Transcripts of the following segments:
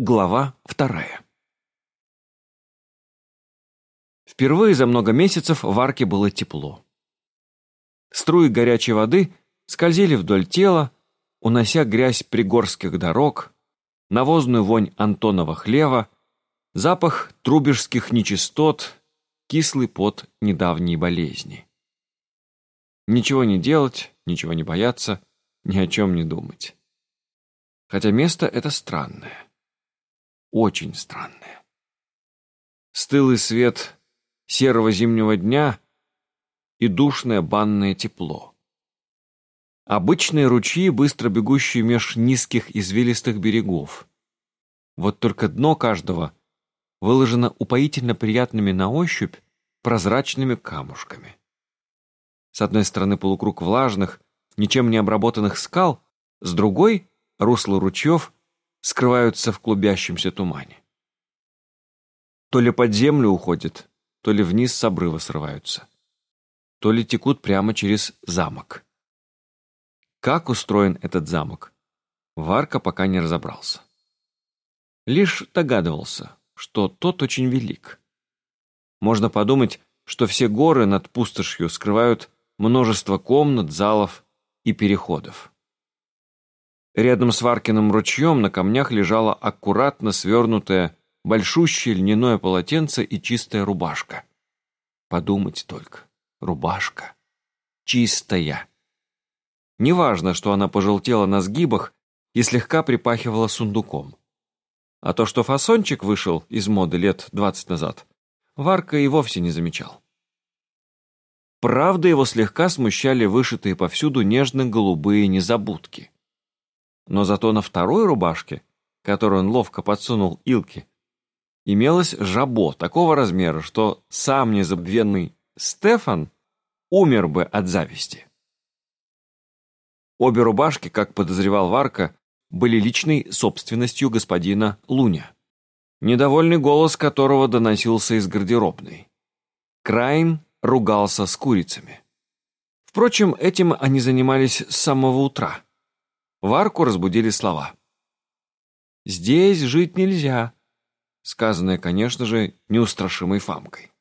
Глава вторая. Впервые за много месяцев в арке было тепло. Струи горячей воды скользили вдоль тела, унося грязь пригорских дорог, навозную вонь Антонова хлева, запах трубежских нечистот, кислый пот недавней болезни. Ничего не делать, ничего не бояться, ни о чем не думать. Хотя место это странное очень странное. Стылый свет серого зимнего дня и душное банное тепло. Обычные ручьи, быстро бегущие меж низких извилистых берегов. Вот только дно каждого выложено упоительно приятными на ощупь прозрачными камушками. С одной стороны полукруг влажных, ничем не обработанных скал, с другой — русло ручьев — скрываются в клубящемся тумане. То ли под землю уходят, то ли вниз с обрыва срываются, то ли текут прямо через замок. Как устроен этот замок, Варка пока не разобрался. Лишь догадывался, что тот очень велик. Можно подумать, что все горы над пустошью скрывают множество комнат, залов и переходов. Рядом с Варкиным ручьем на камнях лежало аккуратно свернутое большущее льняное полотенце и чистая рубашка. Подумать только. Рубашка. Чистая. Неважно, что она пожелтела на сгибах и слегка припахивала сундуком. А то, что фасончик вышел из моды лет двадцать назад, Варка и вовсе не замечал. Правда, его слегка смущали вышитые повсюду нежно-голубые незабудки но зато на второй рубашке, которую он ловко подсунул Илке, имелось жабо такого размера, что сам незабвенный Стефан умер бы от зависти. Обе рубашки, как подозревал Варка, были личной собственностью господина Луня, недовольный голос которого доносился из гардеробной. Крайн ругался с курицами. Впрочем, этим они занимались с самого утра. Варку разбудили слова. «Здесь жить нельзя», сказанное, конечно же, неустрашимой Фамкой.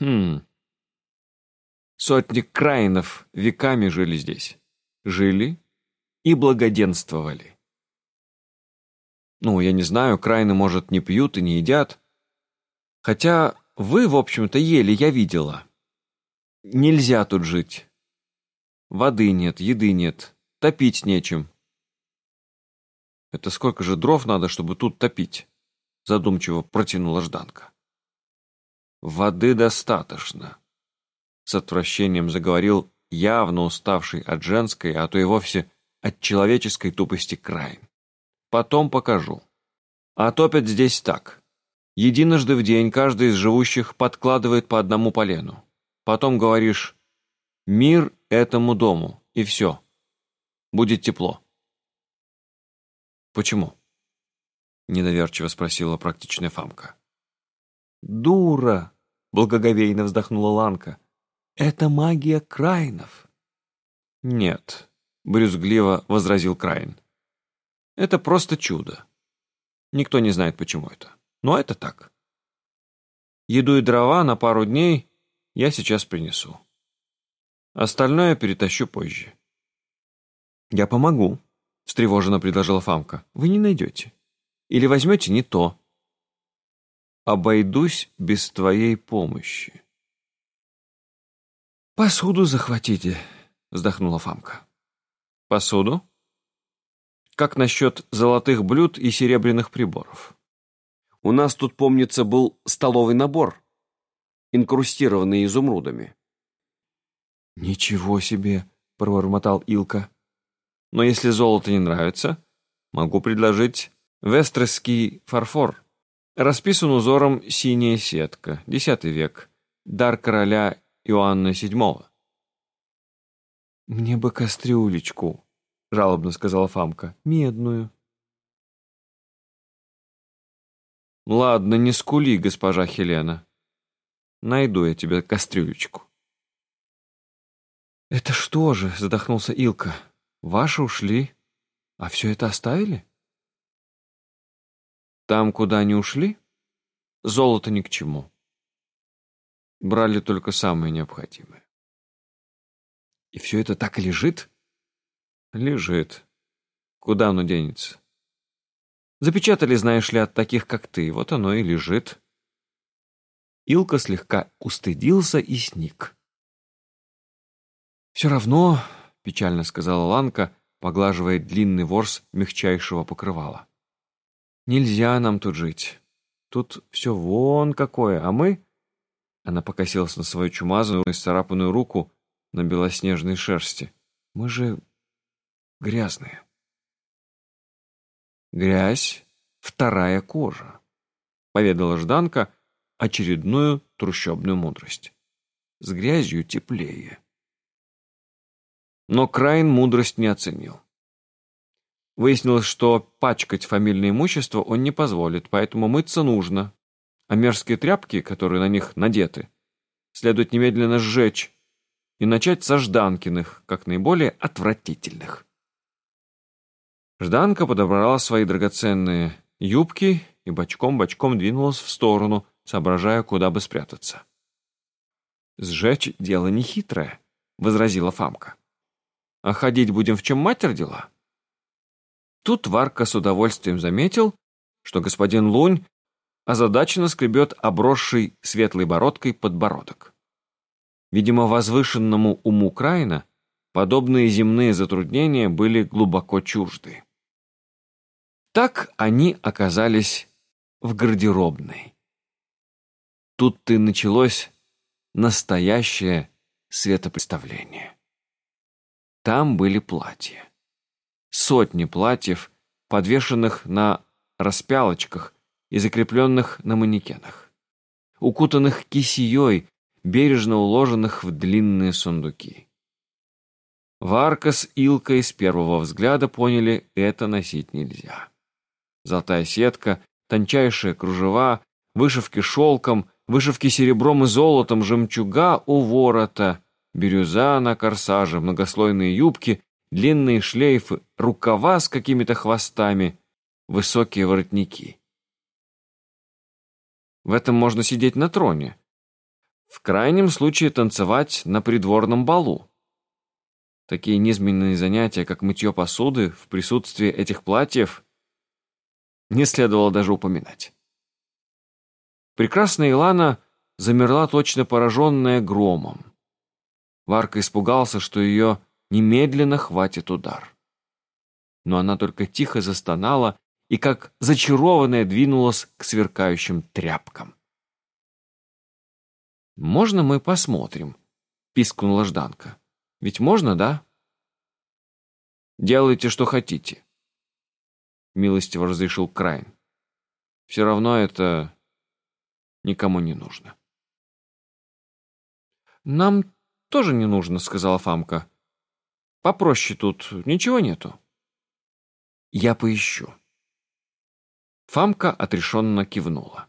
Хм. Сотни краинов веками жили здесь. Жили и благоденствовали. Ну, я не знаю, краины, может, не пьют и не едят. Хотя вы, в общем-то, ели, я видела. Нельзя тут жить. Воды нет, еды нет, топить нечем. Это сколько же дров надо, чтобы тут топить? Задумчиво протянула Жданка. Воды достаточно. С отвращением заговорил явно уставший от женской, а то и вовсе от человеческой тупости край. Потом покажу. А топят здесь так. Единожды в день каждый из живущих подкладывает по одному полену. Потом говоришь «Мир этому дому» и все. Будет тепло. «Почему?» — недоверчиво спросила практичная Фамка. «Дура!» — благоговейно вздохнула Ланка. «Это магия Крайнов». «Нет», — брюзгливо возразил Крайн. «Это просто чудо. Никто не знает, почему это. Но это так. Еду и дрова на пару дней я сейчас принесу. Остальное перетащу позже». «Я помогу», встревоженно предложила Фамка. «Вы не найдете. Или возьмете не то». «Обойдусь без твоей помощи». «Посуду захватите», — вздохнула Фамка. «Посуду? Как насчет золотых блюд и серебряных приборов? У нас тут, помнится, был столовый набор, инкрустированный изумрудами». «Ничего себе!» — пробормотал Илка. Но если золото не нравится, могу предложить вестресский фарфор. Расписан узором синяя сетка, X век, дар короля Иоанна VII. «Мне бы кастрюлечку», — жалобно сказала Фамка, — «медную». «Ладно, не скули, госпожа Хелена. Найду я тебе кастрюлечку». «Это что же?» — задохнулся Илка. Ваши ушли, а все это оставили? Там, куда они ушли, золото ни к чему. Брали только самое необходимое. И все это так и лежит? Лежит. Куда оно денется? Запечатали, знаешь ли, от таких, как ты. Вот оно и лежит. Илка слегка устыдился и сник. «Все равно», — печально сказала Ланка, поглаживая длинный ворс мягчайшего покрывала. «Нельзя нам тут жить. Тут все вон какое, а мы...» Она покосилась на свою чумазую и царапанную руку на белоснежной шерсти. «Мы же грязные». «Грязь — вторая кожа», — поведала Жданка очередную трущобную мудрость. «С грязью теплее». Но Крайн мудрость не оценил. Выяснилось, что пачкать фамильное имущество он не позволит, поэтому мыться нужно, а мерзкие тряпки, которые на них надеты, следует немедленно сжечь и начать со Жданкиных, как наиболее отвратительных. Жданка подобрала свои драгоценные юбки и бочком-бочком двинулась в сторону, соображая, куда бы спрятаться. «Сжечь — дело нехитрое», — возразила Фамка. «А ходить будем в чем мать родила?» Тут Варка с удовольствием заметил, что господин Лунь озадаченно скребет обросший светлой бородкой подбородок. Видимо, возвышенному уму Краина подобные земные затруднения были глубоко чужды. Так они оказались в гардеробной. Тут-то и началось настоящее светопредставление. Там были платья. Сотни платьев, подвешенных на распялочках и закрепленных на манекенах, укутанных кисеей, бережно уложенных в длинные сундуки. Варка с Илкой с первого взгляда поняли, это носить нельзя. Золотая сетка, тончайшие кружева, вышивки шелком, вышивки серебром и золотом, жемчуга у ворота, бирюза на корсаже, многослойные юбки, длинные шлейфы, рукава с какими-то хвостами, высокие воротники. В этом можно сидеть на троне. В крайнем случае танцевать на придворном балу. Такие низменные занятия, как мытье посуды, в присутствии этих платьев не следовало даже упоминать. Прекрасная Илана замерла точно пораженная громом. Варка испугался, что ее немедленно хватит удар. Но она только тихо застонала и, как зачарованная, двинулась к сверкающим тряпкам. «Можно мы посмотрим?» — пискнула Жданка. «Ведь можно, да?» «Делайте, что хотите», — милостиво разрешил Крайн. «Все равно это никому не нужно». «Нам тоже не нужно», — сказала Фамка. «Попроще тут ничего нету». «Я поищу». Фамка отрешенно кивнула.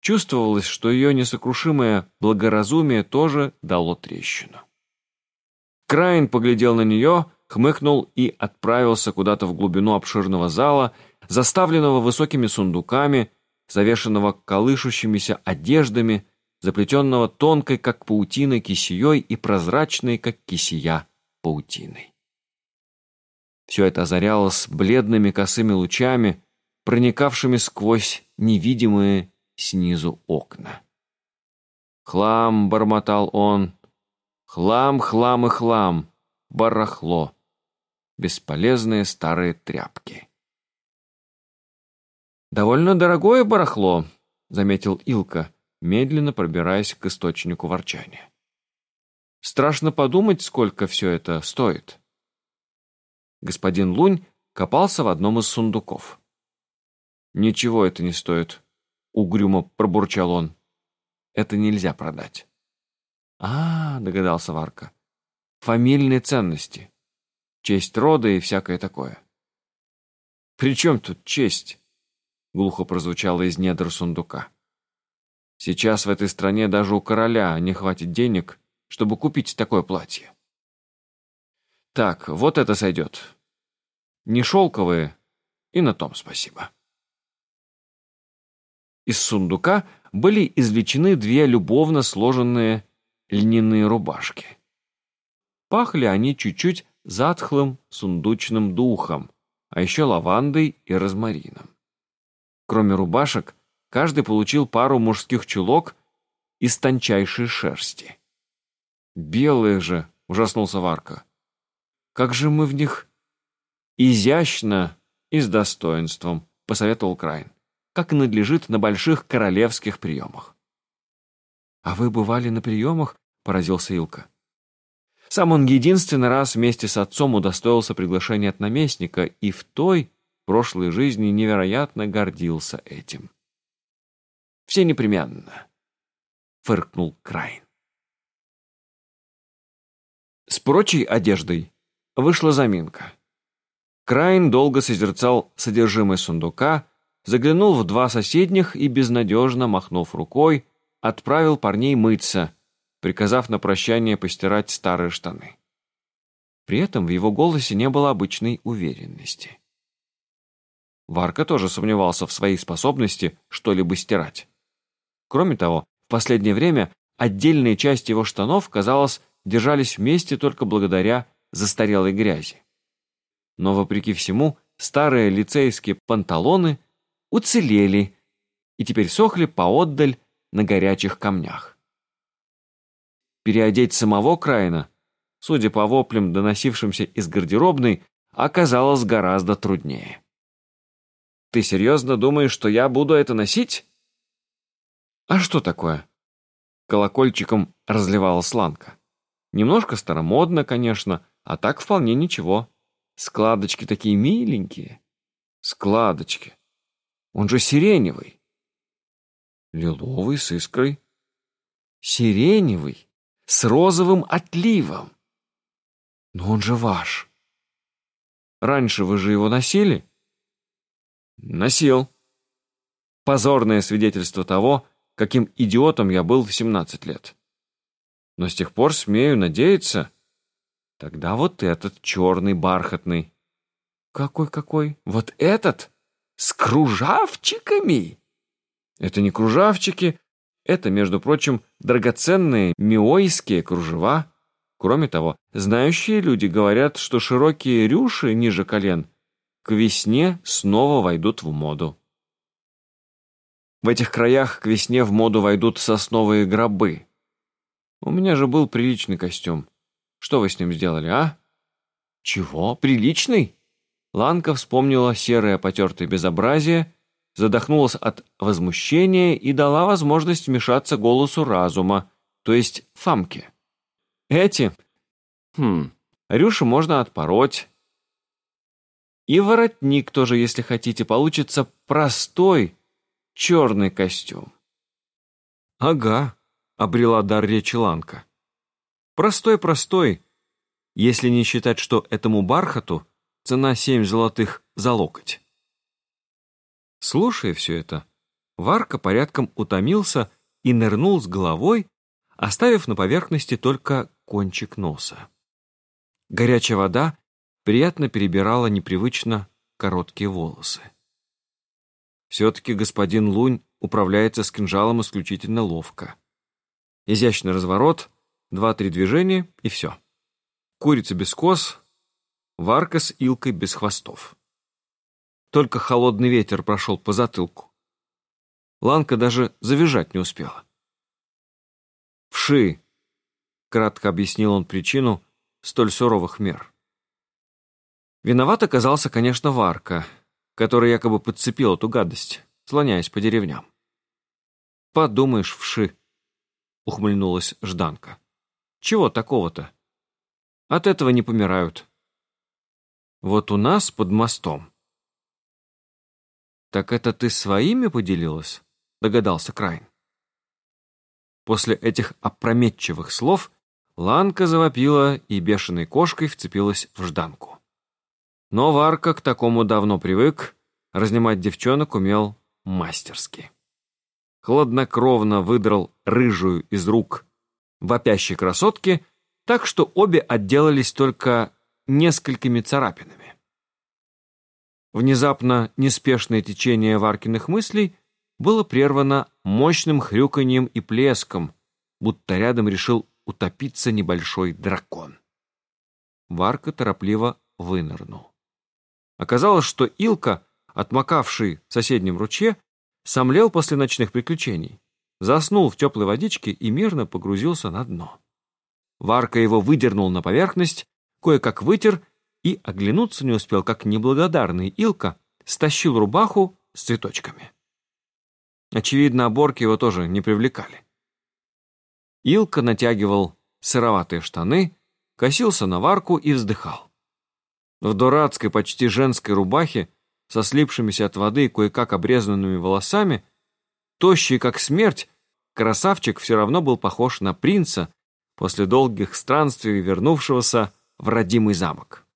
Чувствовалось, что ее несокрушимое благоразумие тоже дало трещину. Крайн поглядел на нее, хмыкнул и отправился куда-то в глубину обширного зала, заставленного высокими сундуками, завешенного колышущимися одеждами, заплетенного тонкой, как паутина, кисеей и прозрачной, как кисия, паутиной. Все это озарялось бледными косыми лучами, проникавшими сквозь невидимые снизу окна. «Хлам!» — бормотал он. «Хлам, хлам и хлам! Барахло! Бесполезные старые тряпки!» «Довольно дорогое барахло», — заметил Илка, медленно пробираясь к источнику ворчания. «Страшно подумать, сколько все это стоит». Господин Лунь копался в одном из сундуков. «Ничего это не стоит», — угрюмо пробурчал он. «Это нельзя продать». «А, — догадался Варка, — фамильные ценности, честь рода и всякое такое». «При чем тут честь?» — глухо прозвучало из недр сундука. «Сейчас в этой стране даже у короля не хватит денег, чтобы купить такое платье». «Так, вот это сойдет. Не шелковые, и на том спасибо». Из сундука были извлечены две любовно сложенные льняные рубашки. Пахли они чуть-чуть затхлым сундучным духом, а еще лавандой и розмарином. Кроме рубашек, каждый получил пару мужских чулок из тончайшей шерсти. «Белые же!» — ужаснулся Варка. «Как же мы в них...» «Изящно и с достоинством», — посоветовал Крайн, как и надлежит на больших королевских приемах. «А вы бывали на приемах?» — поразился Илка. Сам он единственный раз вместе с отцом удостоился приглашения от наместника и в той прошлой жизни невероятно гордился этим. «Все непременно», — фыркнул Крайн. С прочей одеждой вышла заминка. Крайн долго созерцал содержимое сундука, заглянул в два соседних и, безнадежно махнув рукой, отправил парней мыться, приказав на прощание постирать старые штаны. При этом в его голосе не было обычной уверенности. Варка тоже сомневался в своей способности что-либо стирать. Кроме того, в последнее время отдельные части его штанов, казалось, держались вместе только благодаря застарелой грязи. Но, вопреки всему, старые лицейские панталоны уцелели и теперь сохли поотдаль на горячих камнях. Переодеть самого Краина, судя по воплям, доносившимся из гардеробной, оказалось гораздо труднее. «Ты серьезно думаешь, что я буду это носить?» «А что такое?» Колокольчиком разливала сланка. Немножко старомодно, конечно, а так вполне ничего. Складочки такие миленькие. Складочки. Он же сиреневый. Лиловый с искрой. Сиреневый с розовым отливом. Но он же ваш. Раньше вы же его носили? Носил. Позорное свидетельство того, каким идиотом я был в 17 лет но с тех пор смею надеяться. Тогда вот этот черный бархатный. Какой-какой? Вот этот? С кружавчиками? Это не кружавчики, это, между прочим, драгоценные миойские кружева. Кроме того, знающие люди говорят, что широкие рюши ниже колен к весне снова войдут в моду. В этих краях к весне в моду войдут сосновые гробы, у меня же был приличный костюм. Что вы с ним сделали, а? Чего? Приличный? Ланка вспомнила серое потертое безобразие, задохнулась от возмущения и дала возможность вмешаться голосу разума, то есть Фамке. Эти? Хм, Рюшу можно отпороть. И воротник тоже, если хотите, получится простой черный костюм. Ага, обрела дар речи Ланка. Простой-простой, если не считать, что этому бархату цена семь золотых за локоть. Слушая все это, Варка порядком утомился и нырнул с головой, оставив на поверхности только кончик носа. Горячая вода приятно перебирала непривычно короткие волосы. Все-таки господин Лунь управляется с кинжалом исключительно ловко. Изящный разворот, два-три движения и все. Курица без кос, варка с илкой без хвостов. Только холодный ветер прошел по затылку. Ланка даже завизжать не успела. «Вши!» — кратко объяснил он причину столь суровых мер. Виноват оказался, конечно, Варка, который якобы подцепил эту гадость, слоняясь по деревням. Подумаешь, вши ухмыльнулась Жданка. Чего такого-то? От этого не помирают. Вот у нас под мостом. Так это ты своими поделилась? Догадался Крайн. После этих опрометчивых слов Ланка завопила и бешеной кошкой вцепилась в Жданку. Но Варка к такому давно привык, разнимать девчонок умел мастерски хладнокровно выдрал рыжую из рук вопящей красотки, так что обе отделались только несколькими царапинами. Внезапно неспешное течение Варкиных мыслей было прервано мощным хрюканьем и плеском, будто рядом решил утопиться небольшой дракон. Варка торопливо вынырнул. Оказалось, что Илка, отмокавший в соседнем ручье, сомлел после ночных приключений, заснул в теплой водичке и мирно погрузился на дно. Варка его выдернул на поверхность, кое-как вытер и оглянуться не успел, как неблагодарный Илка стащил рубаху с цветочками. Очевидно, оборки его тоже не привлекали. Илка натягивал сыроватые штаны, косился на варку и вздыхал. В дурацкой, почти женской рубахе, со слипшимися от воды и кое-как обрезанными волосами, тощий как смерть, красавчик все равно был похож на принца после долгих странствий, вернувшегося в родимый замок.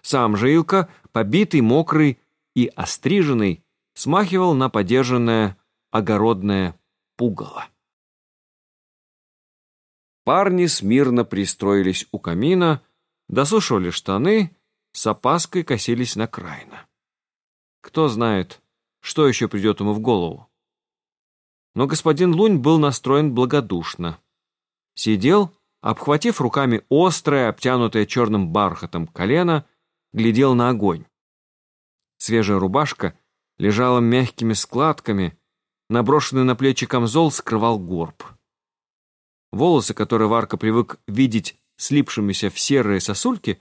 Сам же Илка, побитый, мокрый и остриженный, смахивал на подержанное огородное пугало. Парни смирно пристроились у камина, досушивали штаны, с опаской косились на Крайна. Кто знает, что еще придет ему в голову. Но господин Лунь был настроен благодушно. Сидел, обхватив руками острое, обтянутое черным бархатом колено, глядел на огонь. Свежая рубашка лежала мягкими складками, наброшенный на плечи камзол скрывал горб. Волосы, которые Варка привык видеть слипшимися в серые сосульки,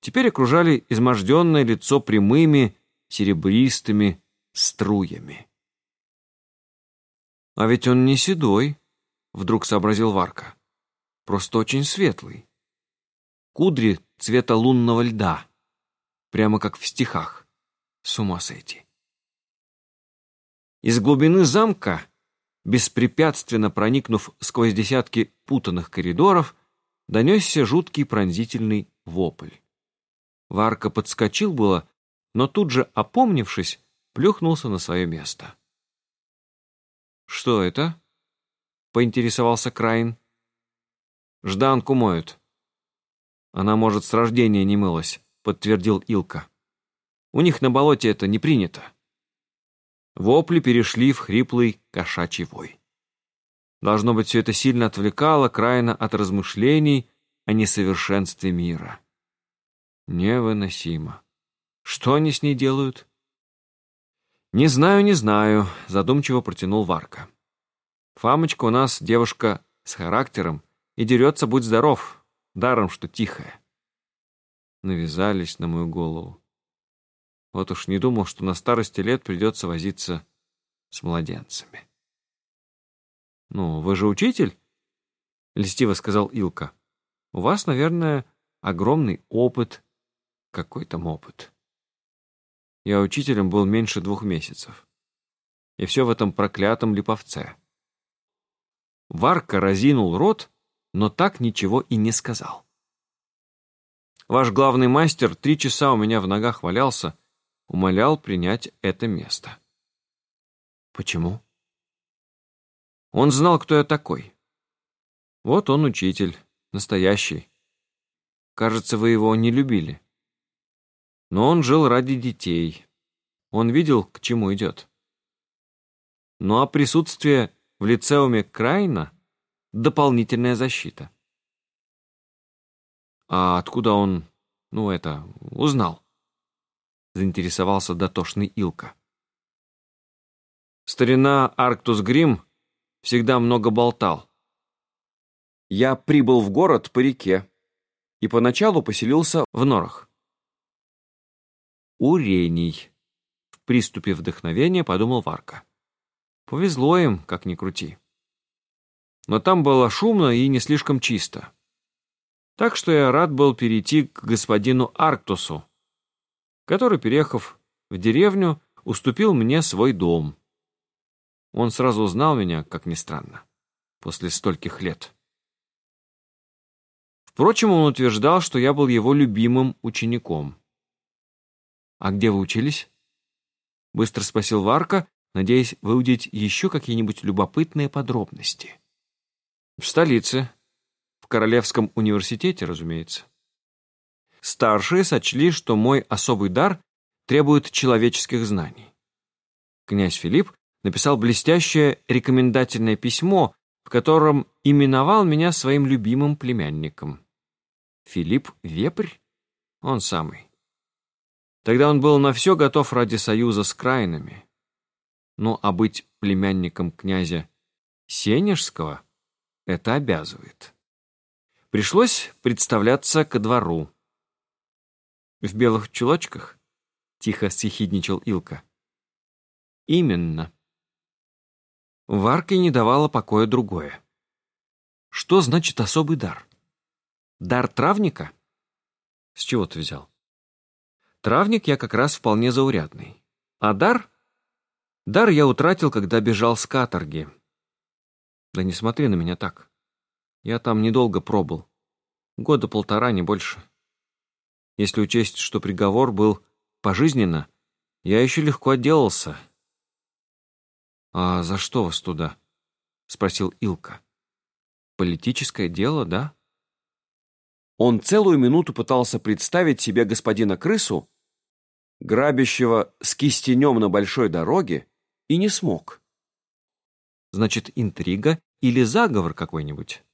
теперь окружали изможденное лицо прямыми, серебристыми струями. «А ведь он не седой», — вдруг сообразил Варка. «Просто очень светлый. Кудри цвета лунного льда, прямо как в стихах. С ума сойти». Из глубины замка, беспрепятственно проникнув сквозь десятки путанных коридоров, донесся жуткий пронзительный вопль. Варка подскочил было, но тут же, опомнившись, плюхнулся на свое место. «Что это?» — поинтересовался Крайн. «Жданку моют». «Она, может, с рождения не мылась», — подтвердил Илка. «У них на болоте это не принято». Вопли перешли в хриплый кошачий вой. Должно быть, все это сильно отвлекало Крайна от размышлений о несовершенстве мира. Невыносимо. Что они с ней делают? «Не знаю, не знаю», — задумчиво протянул Варка. «Фамочка у нас девушка с характером и дерется, будь здоров, даром, что тихая». Навязались на мою голову. Вот уж не думал, что на старости лет придется возиться с младенцами. «Ну, вы же учитель?» — льстиво сказал Илка. «У вас, наверное, огромный опыт. Какой там опыт?» Я учителем был меньше двух месяцев. И все в этом проклятом липовце. Варка разинул рот, но так ничего и не сказал. Ваш главный мастер три часа у меня в ногах валялся, умолял принять это место. Почему? Он знал, кто я такой. Вот он учитель, настоящий. Кажется, вы его не любили. Но он жил ради детей. Он видел, к чему идет. Ну а присутствие в лицеуме Крайна — дополнительная защита. А откуда он, ну это, узнал? заинтересовался дотошный Илка. Старина Арктус Грим всегда много болтал. Я прибыл в город по реке и поначалу поселился в норах. Урений. В приступе вдохновения подумал Варка. Повезло им, как ни крути. Но там было шумно и не слишком чисто. Так что я рад был перейти к господину Арктусу, который, переехав в деревню, уступил мне свой дом. Он сразу узнал меня, как ни странно, после стольких лет. Впрочем, он утверждал, что я был его любимым учеником. «А где вы учились?» Быстро спросил Варка, надеясь выудить еще какие-нибудь любопытные подробности. «В столице. В Королевском университете, разумеется». Старшие сочли, что мой особый дар требует человеческих знаний. Князь Филипп написал блестящее рекомендательное письмо, в котором именовал меня своим любимым племянником. Филипп Вепрь? Он самый. Тогда он был на все готов ради союза с краинами. Ну, а быть племянником князя Сенежского — это обязывает. Пришлось представляться ко двору. «В белых чулочках?» — тихо съехидничал Илка. «Именно». Варке не давало покоя другое. Что значит особый дар? Дар травника? С чего ты взял? Травник я как раз вполне заурядный. А дар? Дар я утратил, когда бежал с каторги. Да не смотри на меня так. Я там недолго пробыл. Года полтора, не больше. Если учесть, что приговор был пожизненно, я еще легко отделался. «А за что вас туда?» — спросил Илка. «Политическое дело, да?» Он целую минуту пытался представить себе господина крысу, грабящего с кистенем на большой дороге, и не смог. Значит, интрига или заговор какой-нибудь?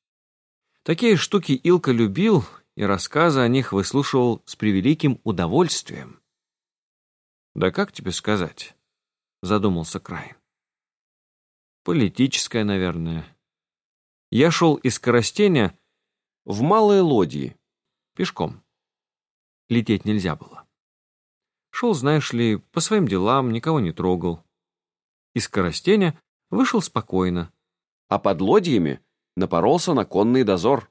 Такие штуки Илка любил и рассказы о них выслушивал с превеликим удовольствием. «Да как тебе сказать?» — задумался Крайн. «Политическое, наверное. Я шел из Коростеня в малые лодьи, пешком. Лететь нельзя было. Шел, знаешь ли, по своим делам, никого не трогал. Из Коростеня вышел спокойно, а под лодьями напоролся на конный дозор.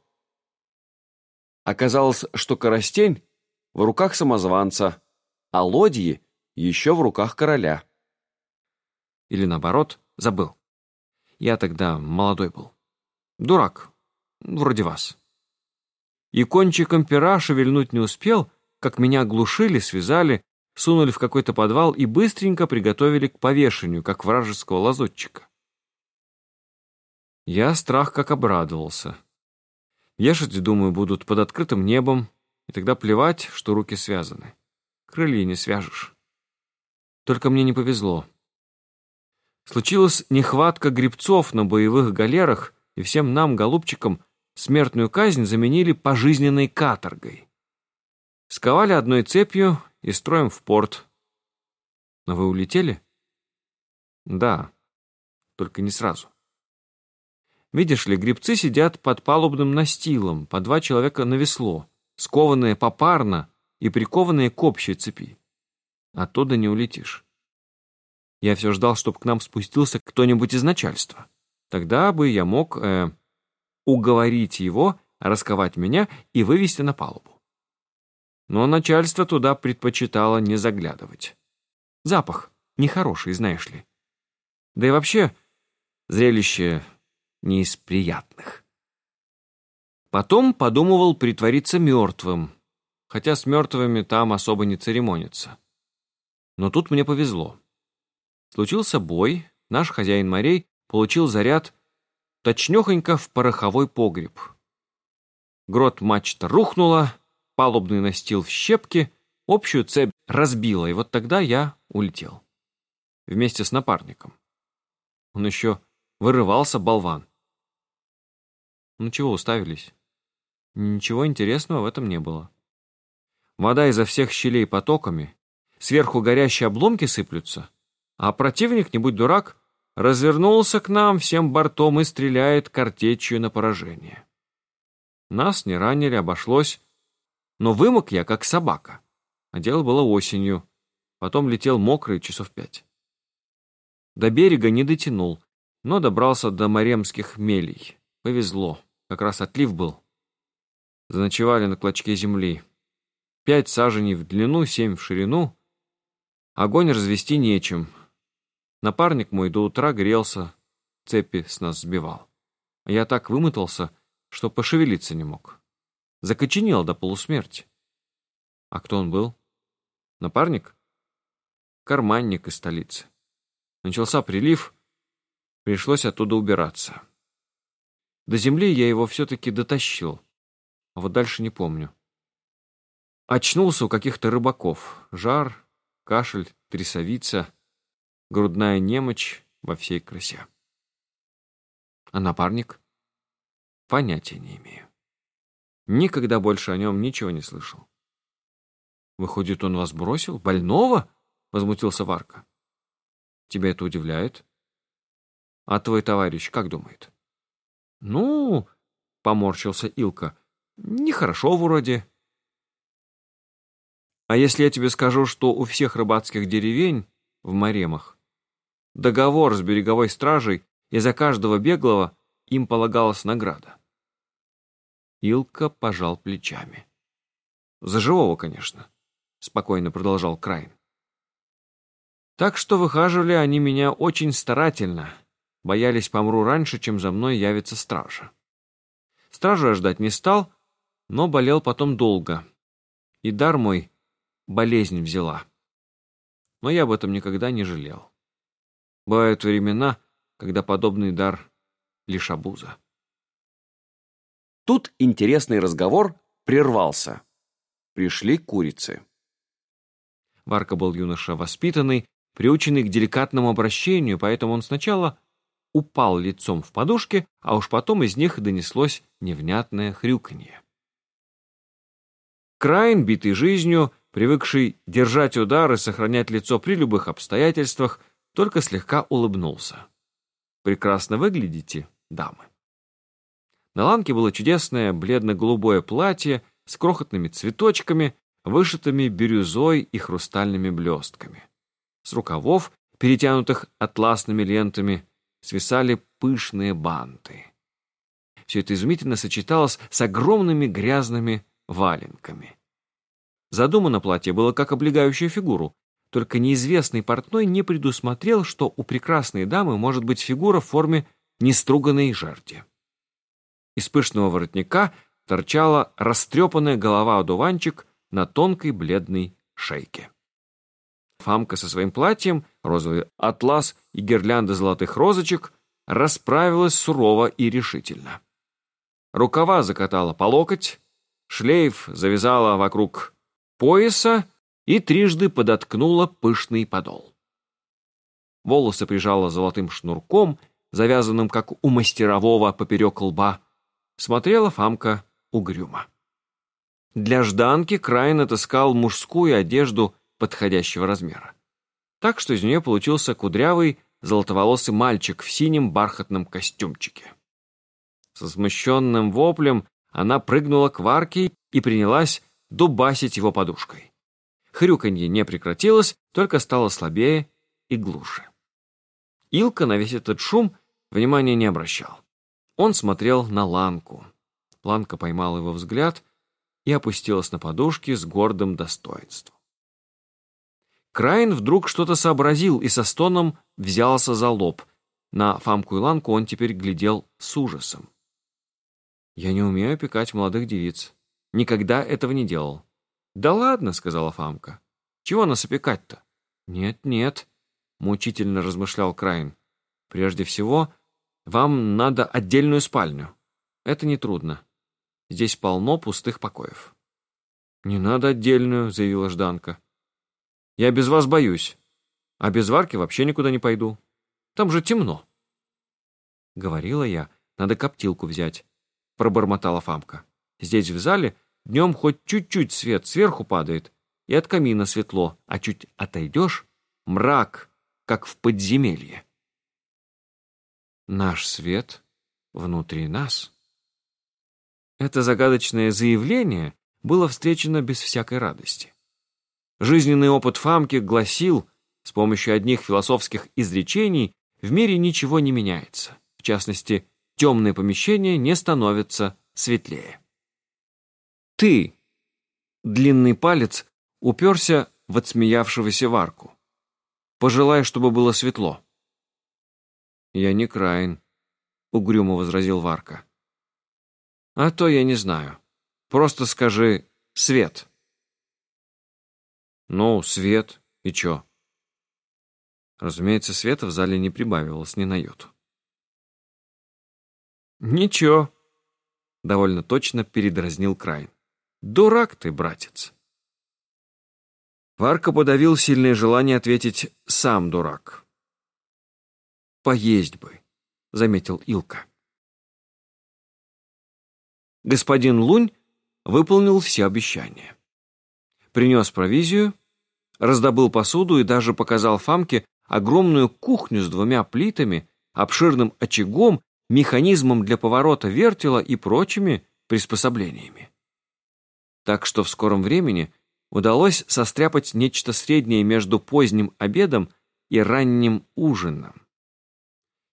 Оказалось, что Коростень в руках самозванца, а лодьи еще в руках короля. Или наоборот, забыл. Я тогда молодой был. Дурак, вроде вас. И кончиком пера шевельнуть не успел, как меня оглушили, связали, сунули в какой-то подвал и быстренько приготовили к повешению, как вражеского лазутчика. Я страх как обрадовался. Вешать, думаю, будут под открытым небом, и тогда плевать, что руки связаны. Крылья не свяжешь. Только мне не повезло. Случилась нехватка грибцов на боевых галерах, и всем нам, голубчикам, смертную казнь заменили пожизненной каторгой. Сковали одной цепью и строим в порт. Но вы улетели? Да, только не сразу. Видишь ли, грибцы сидят под палубным настилом, по два человека на весло, скованные попарно и прикованные к общей цепи. Оттуда не улетишь. Я все ждал, чтобы к нам спустился кто-нибудь из начальства. Тогда бы я мог э, уговорить его расковать меня и вывести на палубу. Но начальство туда предпочитало не заглядывать. Запах нехороший, знаешь ли. Да и вообще, зрелище не из приятных. Потом подумывал притвориться мертвым, хотя с мертвыми там особо не церемонятся. Но тут мне повезло. Случился бой, наш хозяин морей получил заряд точнёхонько в пороховой погреб. Грот мачта рухнула, палубный настил в щепки, общую цепь разбила, и вот тогда я улетел. Вместе с напарником. Он еще вырывался, болван. Ну чего уставились? Ничего интересного в этом не было. Вода изо всех щелей потоками, сверху горящие обломки сыплются, а противник, не будь дурак, развернулся к нам всем бортом и стреляет картечью на поражение. Нас не ранили, обошлось, но вымок я, как собака. А дело было осенью, потом летел мокрый часов пять. До берега не дотянул, но добрался до маремских мелей. Повезло. Как раз отлив был. Заночевали на клочке земли. Пять саженей в длину, семь в ширину. Огонь развести нечем. Напарник мой до утра грелся, цепи с нас сбивал. Я так вымотался, что пошевелиться не мог. Закоченел до полусмерти. А кто он был? Напарник? Карманник из столицы. Начался прилив, пришлось оттуда убираться. До земли я его все-таки дотащил, а вот дальше не помню. Очнулся у каких-то рыбаков. Жар, кашель, трясовица, грудная немочь, во всей красе. А напарник? Понятия не имею. Никогда больше о нем ничего не слышал. Выходит, он вас бросил? Больного? Возмутился Варка. Тебя это удивляет? А твой товарищ как думает? Ну, поморщился Илка, нехорошо вроде. А если я тебе скажу, что у всех рыбацких деревень в Маремах договор с береговой стражей, и за каждого беглого им полагалась награда? Илка пожал плечами. За живого, конечно, спокойно продолжал Крайн. Так что выхаживали они меня очень старательно, боялись помру раньше, чем за мной явится стража. Стражу я ждать не стал, но болел потом долго, и дар мой болезнь взяла. Но я об этом никогда не жалел. Бывают времена, когда подобный дар — лишь обуза. Тут интересный разговор прервался. Пришли курицы. Варка был юноша воспитанный, приученный к деликатному обращению, поэтому он сначала упал лицом в подушке, а уж потом из них донеслось невнятное хрюканье. Крайн, битый жизнью, привыкший держать удар и сохранять лицо при любых обстоятельствах, только слегка улыбнулся. «Прекрасно выглядите, дамы». На Ланке было чудесное бледно-голубое платье с крохотными цветочками, вышитыми бирюзой и хрустальными блестками. С рукавов, перетянутых атласными лентами, свисали пышные банты. Все это изумительно сочеталось с огромными грязными валенками. Задумано платье было как облегающую фигуру, только неизвестный портной не предусмотрел, что у прекрасной дамы может быть фигура в форме неструганной жерди. Из пышного воротника торчала растрепанная голова-одуванчик на тонкой бледной шейке. Фамка со своим платьем, розовый атлас и гирлянда золотых розочек расправилась сурово и решительно. Рукава закатала по локоть, шлейф завязала вокруг пояса и трижды подоткнула пышный подол. Волосы прижала золотым шнурком, завязанным, как у мастерового, поперек лба. Смотрела Фамка угрюмо. Для жданки Крайн отыскал мужскую одежду подходящего размера. Так что из нее получился кудрявый, золотоволосый мальчик в синем бархатном костюмчике. Со смущенным воплем она прыгнула к Варке и принялась дубасить его подушкой. Хрюканье не прекратилось, только стало слабее и глуше. Илка на весь этот шум внимания не обращал. Он смотрел на Ланку. Ланка поймала его взгляд и опустилась на подушки с гордым достоинством. Крайн вдруг что-то сообразил и со стоном взялся за лоб. На Фамку и Ланку он теперь глядел с ужасом. «Я не умею опекать молодых девиц. Никогда этого не делал». «Да ладно», — сказала Фамка. «Чего нас опекать-то?» «Нет, нет», — мучительно размышлял Крайн. «Прежде всего, вам надо отдельную спальню. Это нетрудно. Здесь полно пустых покоев». «Не надо отдельную», — заявила Жданка. Я без вас боюсь. А без варки вообще никуда не пойду. Там же темно. Говорила я, надо коптилку взять. Пробормотала Фамка. Здесь в зале днем хоть чуть-чуть свет сверху падает, и от камина светло, а чуть отойдешь — мрак, как в подземелье. Наш свет внутри нас. Это загадочное заявление было встречено без всякой радости. Жизненный опыт Фамки гласил, с помощью одних философских изречений в мире ничего не меняется. В частности, темные помещения не становятся светлее. Ты, длинный палец, уперся в отсмеявшегося Варку. Пожелай, чтобы было светло. Я не Краин, угрюмо возразил Варка. А то я не знаю. Просто скажи «свет». Ну, свет. И чё? Разумеется, света в зале не прибавилось ни на йоту. «Ничего», — довольно точно передразнил Крайн. «Дурак ты, братец». Варка подавил сильное желание ответить «сам дурак». «Поесть бы», — заметил Илка. Господин Лунь выполнил все обещания. Принес провизию, раздобыл посуду и даже показал Фамке огромную кухню с двумя плитами, обширным очагом, механизмом для поворота вертела и прочими приспособлениями. Так что в скором времени удалось состряпать нечто среднее между поздним обедом и ранним ужином.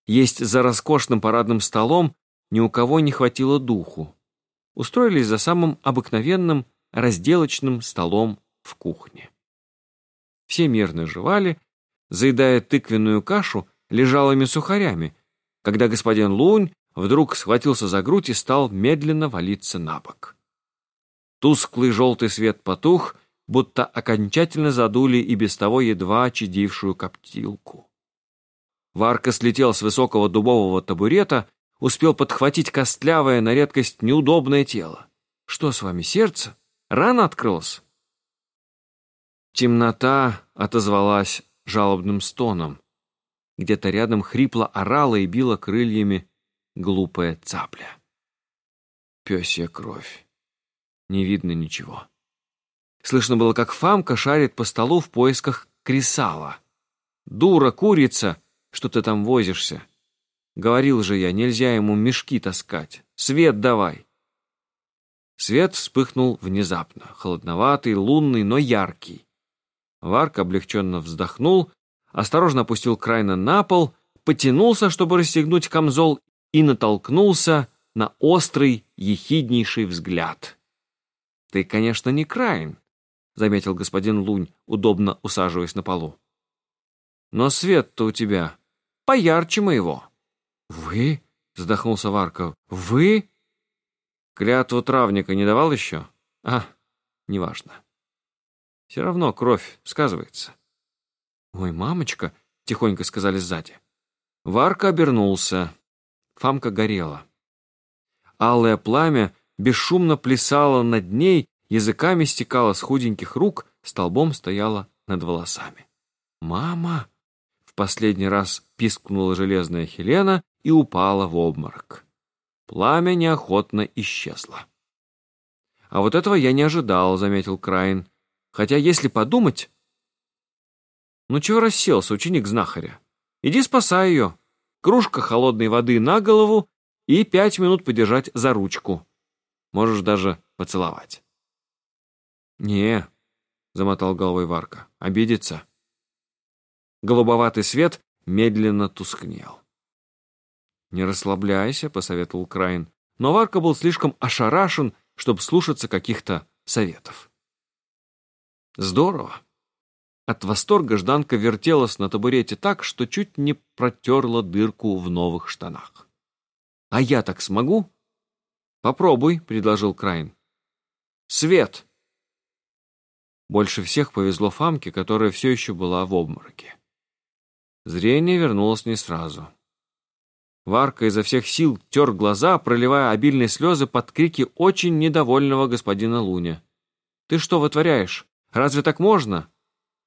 Есть за роскошным парадным столом ни у кого не хватило духу. Устроились за самым обыкновенным разделочным столом в кухне. Все мирно жевали, заедая тыквенную кашу лежалыми сухарями, когда господин Лунь вдруг схватился за грудь и стал медленно валиться на бок. Тусклый желтый свет потух, будто окончательно задули и без того едва чадившую коптилку. Варка слетел с высокого дубового табурета, успел подхватить костлявое, на редкость неудобное тело. «Что с вами, сердце? Рано открылось?» Темнота отозвалась жалобным стоном. Где-то рядом хрипло орала и била крыльями глупая цапля. Пёсья кровь. Не видно ничего. Слышно было, как Фамка шарит по столу в поисках кресала. «Дура, курица, что ты там возишься? Говорил же я, нельзя ему мешки таскать. Свет давай!» Свет вспыхнул внезапно, холодноватый, лунный, но яркий. Варк облегченно вздохнул, осторожно опустил Крайна на пол, потянулся, чтобы расстегнуть камзол, и натолкнулся на острый, ехиднейший взгляд. «Ты, конечно, не Крайн», — заметил господин Лунь, удобно усаживаясь на полу. «Но свет-то у тебя поярче моего». «Вы?» — вздохнулся Варка. «Вы?» «Клятву травника не давал еще?» «А, неважно. Все равно кровь сказывается». «Ой, мамочка!» — тихонько сказали сзади. Варка обернулся. Фамка горела. Алое пламя бесшумно плясало над ней, языками стекало с худеньких рук, столбом стояло над волосами. «Мама!» — в последний раз пискнула железная Хелена и упала в обморок. Пламя неохотно исчезло. «А вот этого я не ожидал», — заметил Крайн. «Хотя, если подумать...» «Ну чего расселся, ученик знахаря? Иди спасай ее. Кружка холодной воды на голову и пять минут подержать за ручку. Можешь даже поцеловать». «Не», — замотал головой Варка, — «обидится». Голубоватый свет медленно тускнел. «Не расслабляйся», — посоветовал Крайн. Но Варка был слишком ошарашен, чтобы слушаться каких-то советов. «Здорово». От восторга Жданка вертелась на табурете так, что чуть не протерла дырку в новых штанах. «А я так смогу?» «Попробуй», — предложил Крайн. «Свет!» Больше всех повезло Фамке, которая все еще была в обмороке. Зрение вернулось не сразу. Варка изо всех сил тер глаза, проливая обильные слезы под крики очень недовольного господина Луня. «Ты что вытворяешь? Разве так можно?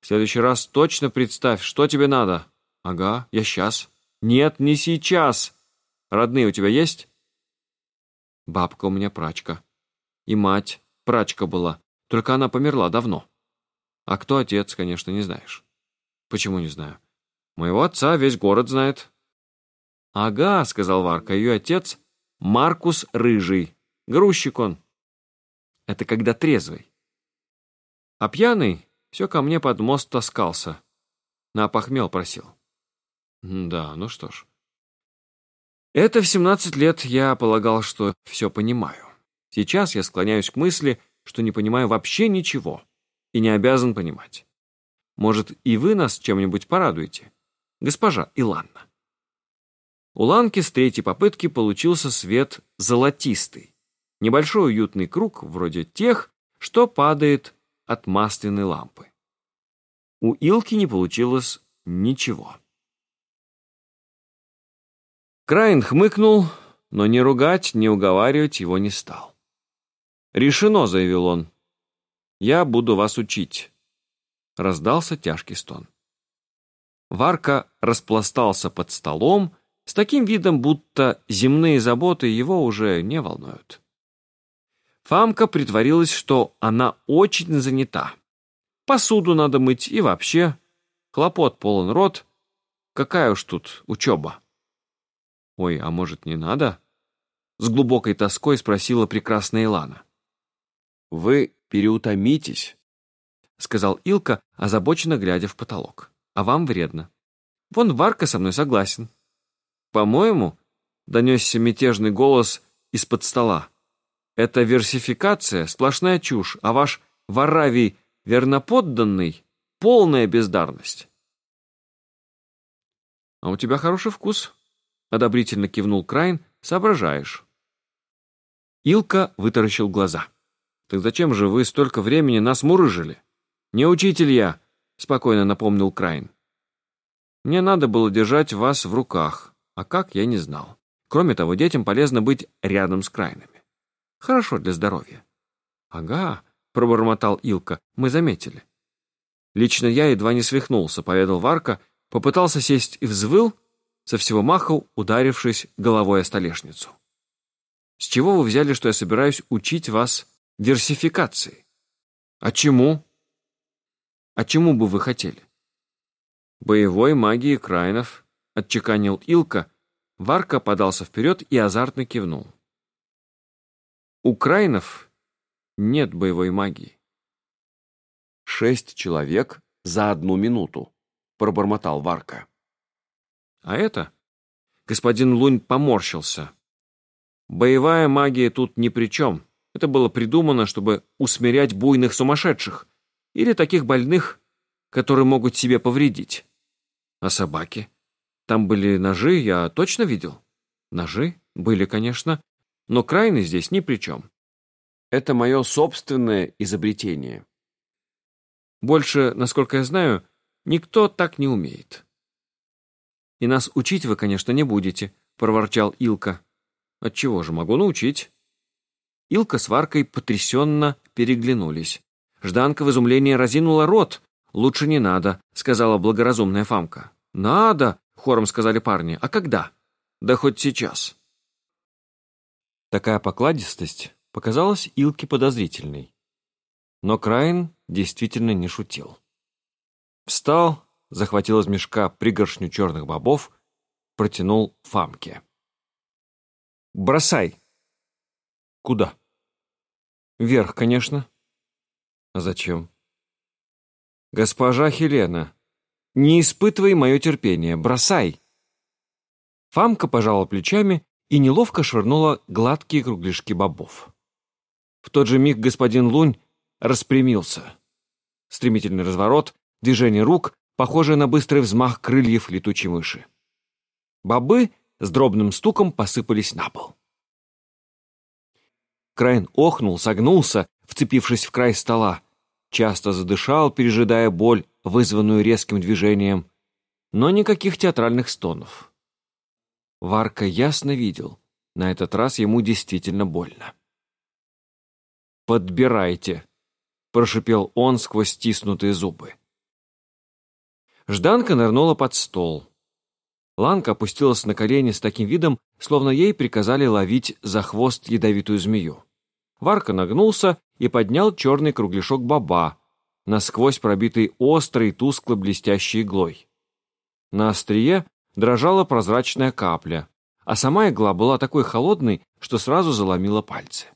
В следующий раз точно представь, что тебе надо». «Ага, я сейчас». «Нет, не сейчас. Родные у тебя есть?» «Бабка у меня прачка. И мать прачка была, только она померла давно. А кто отец, конечно, не знаешь». «Почему не знаю?» «Моего отца весь город знает». «Ага», — сказал Варка, — «ее отец Маркус Рыжий. Грузчик он. Это когда трезвый. А пьяный все ко мне под мост таскался. На похмел просил. Да, ну что ж. Это в 17 лет я полагал, что все понимаю. Сейчас я склоняюсь к мысли, что не понимаю вообще ничего и не обязан понимать. Может, и вы нас чем-нибудь порадуете, госпожа Иланна? У Ланки с третьей попытки получился свет золотистый. Небольшой уютный круг, вроде тех, что падает от масляной лампы. У Илки не получилось ничего. Крайн хмыкнул, но ни ругать, ни уговаривать его не стал. «Решено», — заявил он. «Я буду вас учить». Раздался тяжкий стон. Варка распластался под столом с таким видом, будто земные заботы его уже не волнуют. Фамка притворилась, что она очень занята. Посуду надо мыть и вообще. Хлопот полон рот. Какая уж тут учеба. Ой, а может, не надо? С глубокой тоской спросила прекрасная Илана. Вы переутомитесь, сказал Илка, озабоченно глядя в потолок. А вам вредно. Вон Варка со мной согласен. По-моему, донесся мятежный голос из-под стола. Это версификация, сплошная чушь, а ваш Варавий верноподданный — полная бездарность. «А у тебя хороший вкус», — одобрительно кивнул Крайн, — «соображаешь». Илка вытаращил глаза. «Так зачем же вы столько времени нас мурыжили?» «Не учитель я», — спокойно напомнил Крайн. «Мне надо было держать вас в руках, а как, я не знал. Кроме того, детям полезно быть рядом с Крайнами. Хорошо для здоровья. Ага, пробормотал Илка, мы заметили. Лично я едва не свихнулся, поведал Варка, попытался сесть и взвыл, со всего маху ударившись головой о столешницу. С чего вы взяли, что я собираюсь учить вас версификации? А чему? А чему бы вы хотели? Боевой магии Крайнов, отчеканил Илка, Варка подался вперед и азартно кивнул. У Крайнов нет боевой магии. Шесть человек за одну минуту, пробормотал Варка. А это? Господин Лунь поморщился. Боевая магия тут ни при чем. Это было придумано, чтобы усмирять буйных сумасшедших или таких больных, которые могут себе повредить. А собаки? Там были ножи, я точно видел. Ножи? Были, конечно, но крайны здесь ни при чем. Это мое собственное изобретение. Больше, насколько я знаю, никто так не умеет. И нас учить вы, конечно, не будете, проворчал Илка. Отчего же, могу научить. Илка с Варкой потрясенно переглянулись. Жданка в изумлении разинула рот. «Лучше не надо», — сказала благоразумная Фамка. «Надо», — хором сказали парни. «А когда?» «Да хоть сейчас». Такая покладистость показалась Илке подозрительной. Но Краин действительно не шутил. Встал, захватил из мешка пригоршню черных бобов, протянул Фамке. «Бросай!» «Куда?» «Вверх, конечно». «А зачем?» «Госпожа Хелена, не испытывай мое терпение, бросай!» Фамка пожала плечами и неловко швырнула гладкие кругляшки бобов. В тот же миг господин Лунь распрямился. Стремительный разворот, движение рук, похожее на быстрый взмах крыльев летучей мыши. Бобы с дробным стуком посыпались на пол. Крайн охнул, согнулся, вцепившись в край стола, часто задышал, пережидая боль, вызванную резким движением, но никаких театральных стонов. Варка ясно видел, на этот раз ему действительно больно. «Подбирайте», — прошипел он сквозь стиснутые зубы. Жданка нырнула под стол. Ланка опустилась на колени с таким видом, словно ей приказали ловить за хвост ядовитую змею. Варка нагнулся и поднял черный кругляшок баба, насквозь пробитый острой тускло-блестящей иглой. На острие дрожала прозрачная капля, а сама игла была такой холодной, что сразу заломила пальцы.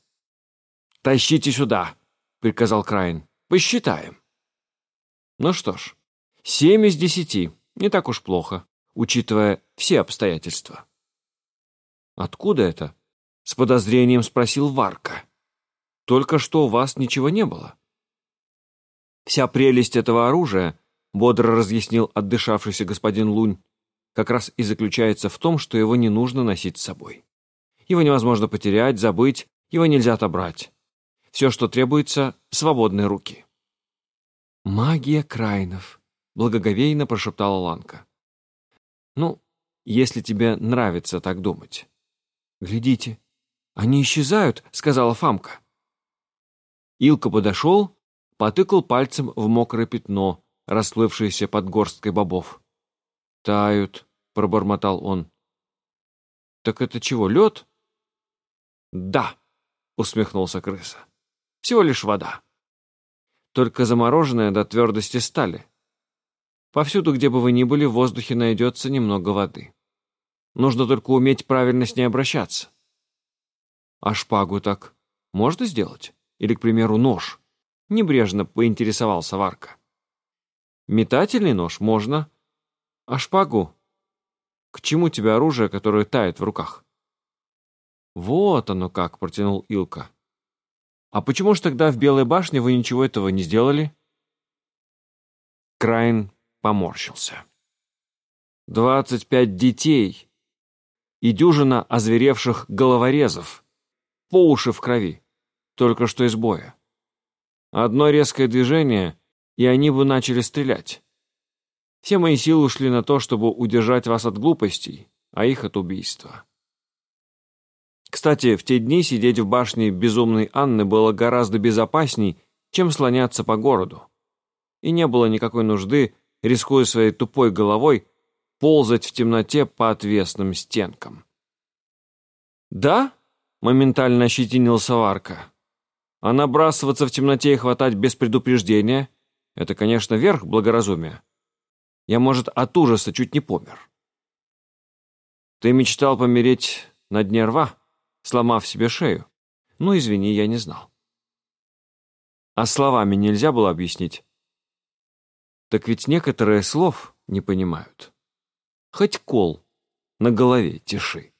«Тащите сюда!» — приказал Крайн. «Посчитаем». Ну что ж, семь из десяти, не так уж плохо, учитывая все обстоятельства. «Откуда это?» — с подозрением спросил Варка. «Только что у вас ничего не было». «Вся прелесть этого оружия», — бодро разъяснил отдышавшийся господин Лунь, как раз и заключается в том, что его не нужно носить с собой. Его невозможно потерять, забыть, его нельзя отобрать. Все, что требуется, — свободные руки. «Магия Крайнов», — благоговейно прошептала Ланка. «Ну, если тебе нравится так думать». «Глядите, они исчезают», — сказала Фамка. Илка подошел, потыкал пальцем в мокрое пятно, расплывшееся под горсткой бобов. «Тают», — пробормотал он. «Так это чего, лед?» «Да», — усмехнулся крыса. «Всего лишь вода. Только замороженная до твердости стали. Повсюду, где бы вы ни были, в воздухе найдется немного воды. Нужно только уметь правильно с ней обращаться. А шпагу так можно сделать? Или, к примеру, нож?» Небрежно поинтересовался Варка. «Метательный нож можно. А шпагу? К чему тебе оружие, которое тает в руках?» «Вот оно как», — протянул Илка. «А почему ж тогда в Белой башне вы ничего этого не сделали?» Крайн поморщился. «Двадцать пять детей и дюжина озверевших головорезов, по уши в крови, только что из боя. Одно резкое движение, и они бы начали стрелять. Все мои силы ушли на то, чтобы удержать вас от глупостей, а их от убийства. Кстати, в те дни сидеть в башне безумной Анны было гораздо безопасней, чем слоняться по городу. И не было никакой нужды, рискуя своей тупой головой, ползать в темноте по отвесным стенкам. «Да?» — моментально ощетинился Варка. А набрасываться в темноте и хватать без предупреждения — это, конечно, верх благоразумия. Я, может, от ужаса чуть не помер. Ты мечтал помереть на дне рва, сломав себе шею? Ну, извини, я не знал. А словами нельзя было объяснить? Так ведь некоторые слов не понимают. Хоть кол на голове тиши.